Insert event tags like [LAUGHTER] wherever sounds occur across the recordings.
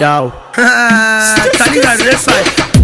Tchau. tá ligado, né, pai?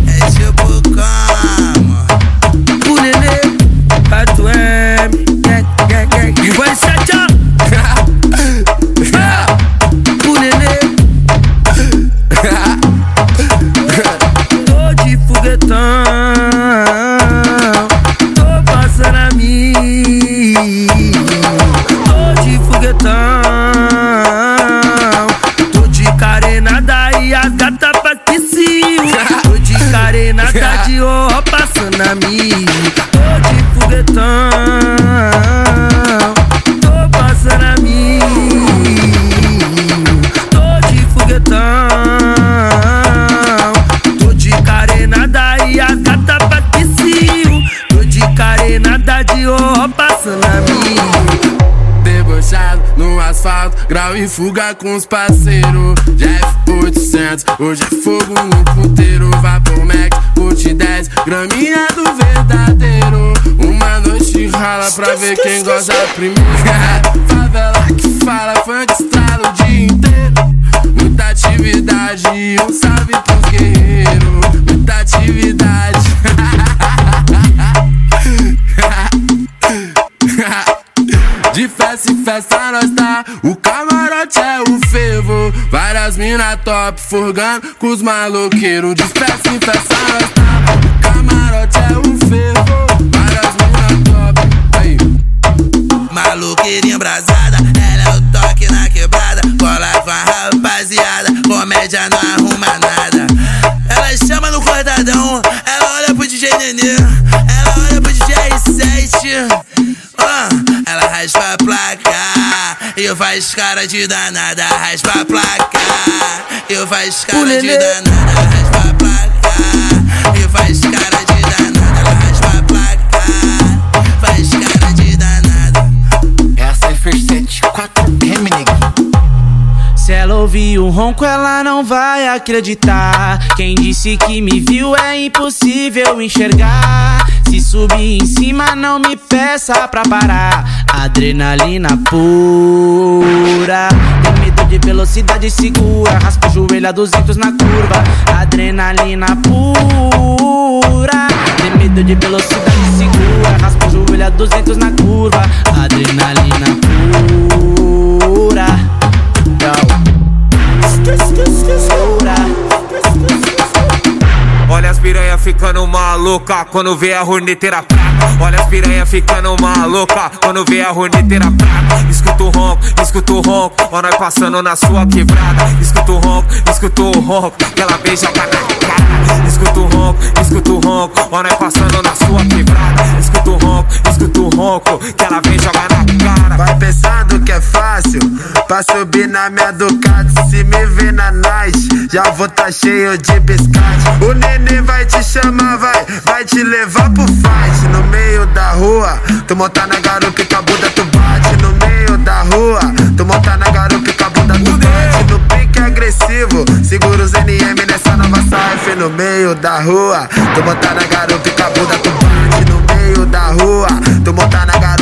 A mim. Tô de foguetão. Tô passando a mim. Tô de foguetão. Tô de carenada e as gata piscil. Tô de carenada de horror passando a mim. Debochado no asfalto, grau em fuga com os parceiros. Jeff 800, hoje é fogo no ponteiro. Vapor Max, Put 10, graminha do verdadeiro. Uma noite rala pra ver quem goza primeiro. [LAUGHS] Favela que fala, funk estrala o dia inteiro. Muita atividade, um salve pros guerreiros. Muita atividade. [LAUGHS] De festa em festa nós tá, o Várias mina top, furgando com os maloqueiros. De festa em festa nós camarote é o fervo. Várias mina top, aí. Maluqueirinha embrasada, ela é o toque na quebrada. Cola com a rapaziada, comédia não arruma nada. Ela chama no cortadão, ela olha pro DJ Nenê, ela olha pro DJ R7. Eu faz cara de danada, raspa a placa, eu faz cara de danada, raspa a placa, eu faz cara de danada, raspa a placa, faz cara de danada. Essa é Fer 4 M, neguinho. Se ela ouvir o ronco, ela não vai acreditar. Quem disse que me viu é impossível enxergar. Se subir em cima, não me peça pra parar. Adrenalina pura. Tem medo de velocidade segura. Raspa o joelho a 200 na curva. Adrenalina pura. Tem medo de velocidade segura. Raspa o joelho a 200 na curva. Adrenalina pura. Olha as piranha ficando maluca quando vê a horneteira. Olha as piranha ficando maluca quando vê a horneteira praga. Escuta o ronco, escuta o ronco, ó nós passando na sua quebrada. Escuta o ronco, escuta o ronco, que ela jogar na cara. Escuta o ronco, escuta o ronco, ó nós passando na sua quebrada. Escuta o ronco, escuta o ronco, que ela vem jogar na cara. Vai pensando que é fácil pra subir na minha Ducati. Se me ver na night, já vou tá cheio de biscate. O neném vai te chamar, vai, vai te levar pro fight. No meio da rua, tu montar na garupa e com a bunda tu bate. No meio da rua, tu montar na garupa e com a bunda tu bate. No pique agressivo, segura os NM nessa nova safe. No meio da rua, tu montar na garupa e com a bunda tu bate. No meio da rua, tu montar na garupa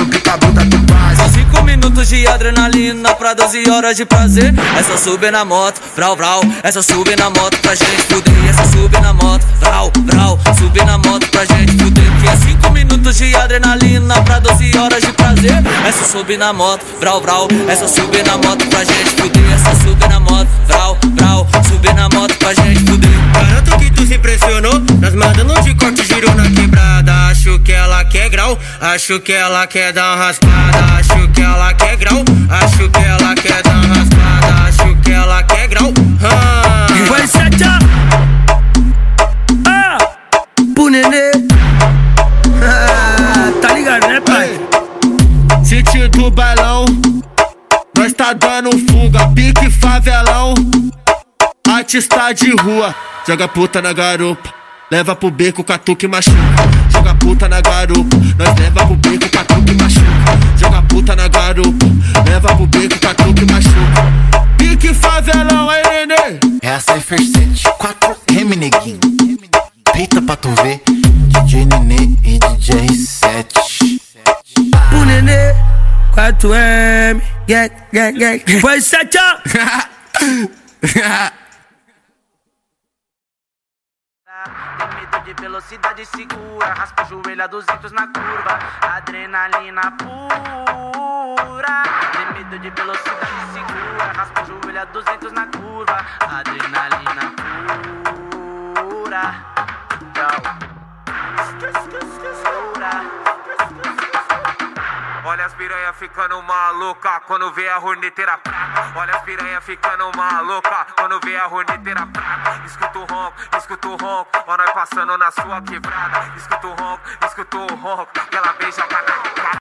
de adrenalina pra 12 horas de prazer. Essa subir na moto, vrau, vrau. Essa subir na moto pra gente fuder. Essa subir na moto, vrau, vrau. Subir na moto pra gente fuder. Que é cinco minutos de adrenalina pra 12 horas de prazer. Essa subir na moto, vrau, vrau. Essa subir na moto pra gente fuder. Essa subir na moto, vrau, vrau. Subir na moto pra gente fuder. Garanto que tu se impressionou. Nós mandando de corte, girou na quebrada. Acho que ela quer grau. Acho que ela quer dar uma raspada. Acho que ela quer grau. Acho que ela quer dar raspada. Acho que ela quer grau. Ah. Vai ser tchau. Ah, pro nenê. Ah, tá ligado, né, pai? Sítio do bailão, nós tá dando fuga, pique favelão. Artista de rua, joga puta na garupa. Leva pro beco, catuque machuca. Joga puta na garupa, nós leva pro beco, catuque machuca. Joga puta na garupa, leva pro beco, catuque machuca. Pique favelão, aí nenê. É Fer 4 M, neguinho. Peita pra tu ver. DJ Nenê e DJ 7. Pro nenê, 4M, yeah, yeah, yeah. Vai ser tchau. De velocidade segura. Raspa o joelho a 200 na curva. Adrenalina pura. Tem medo de velocidade segura. Raspa o joelho a 200 na curva. Adrenalina pura. Pura. Olha as piranha ficando maluca quando vê a horneteira. Olha as piranha ficando maluca quando vê a horneteira prata. Escuta o ronco, escuta o ronco, ó nós passando na sua quebrada. Escuta o ronco, escuta o ronco, ela beija pra